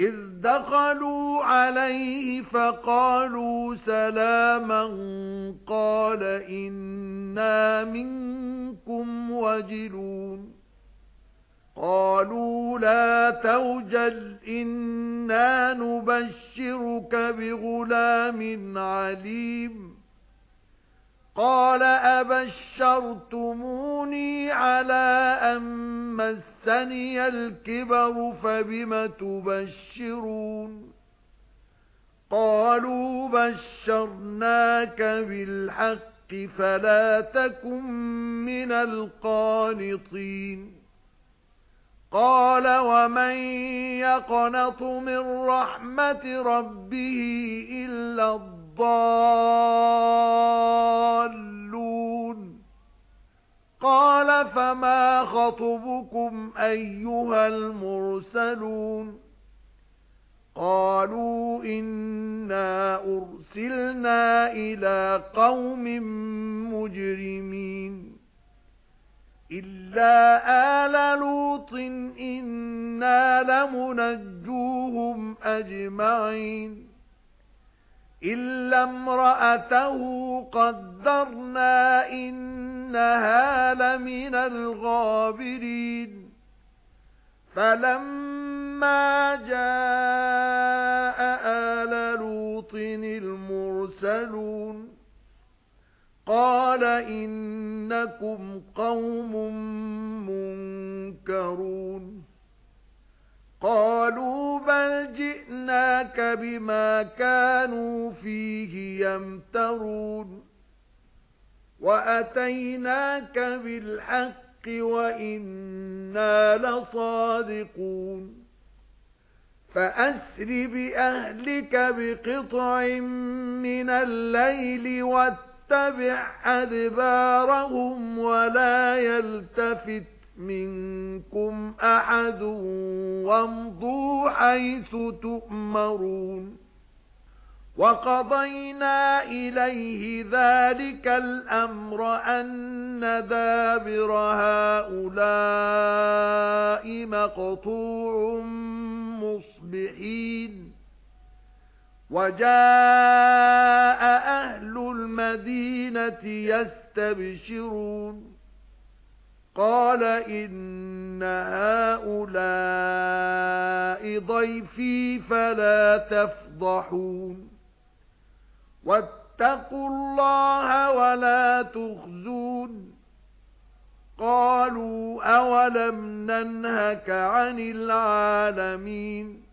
إِذْ دَخَلُوا عَلَيْهِ فَقَالُوا سَلَامًا قَالَ إِنَّا مِنكُمْ وَجِلُونَ. قَالُوا لَا تَوْجَلْ إِنَّا نُبَشِّرُكَ بِغُلَامٍ عَلِيمٍ. قَالَ أَبَشَّرْتُمُونِي عَلَى أَن مَّسَّنِيَ الْكِبَرُ فَبِمَ تُبَشِّرُونَ؟ قَالُوا بَشَّرْنَاكَ بِالْحَقِّ فَلَا تَكُن مِّنَ الْقَانِطِينَ. قَالَ وَمَن يَقْنَطُ مِن رَّحْمَةِ رَبِّهِ إِلَّا الضَّالُّونَ فَمَا خَطْبُكُمْ أَيُّهَا الْمُرْسَلُونَ قَالُوا إِنَّا أُرْسِلْنَا إِلَى قَوْمٍ مُجْرِمِينَ إِلَّا آلَ لُوطٍ إِنَّا لَمُنَجُّوهُمْ أَجْمَعِينَ إِلَّا امْرَأَتَهُ قَدَّرْنَا إِنَّهَا لَمِنَ الْغَابِرِينَ فَلَمَّا جَاءَ آلَ لُوطٍ الْمُرْسَلُونَ قَالَ إِنَّكُمْ قَوْمٌ مُنكَرُونَ قَالُوا بَلْ جِئْنَاكَ بِمَا كَانُوا فِيهِ يَمْتَرُونَ وَأَتَيْنَاكَ بِالْحَقِّ وَإِنَّا لَصَادِقُونَ فَأَسْرِ بِأَهْلِكَ بِقِطْعٍ مِنَ اللَّيْلِ وَاتَّبِعْ أَدْبَارَهُمْ وَلَا يَلْتَفِتْ مِنكُمْ أَحَدٌ وَامْضُوا حَيْثُ تُؤْمَرُونَ وَقَضَيْنَا إِلَيْهِ ذَلِكَ الْأَمْرَ أَنَّ دَابِرَ هَؤُلَاءِ مَقْطُوعٌ مُصْبِحِينَ وَجَاءَ أَهْلُ الْمَدِينَةِ يَسْتَبْشِرُونَ قَالَ إِنَّ هَؤُلَاءِ ضَيْفِي فَلَا تَفْضَحُونِ. وَاتَّقُوا اللَّهَ وَلَا تُخْزُونِ. قَالُوا أَوَلَمْ نَنْهَكَ عَنِ الْعَالَمِينَ.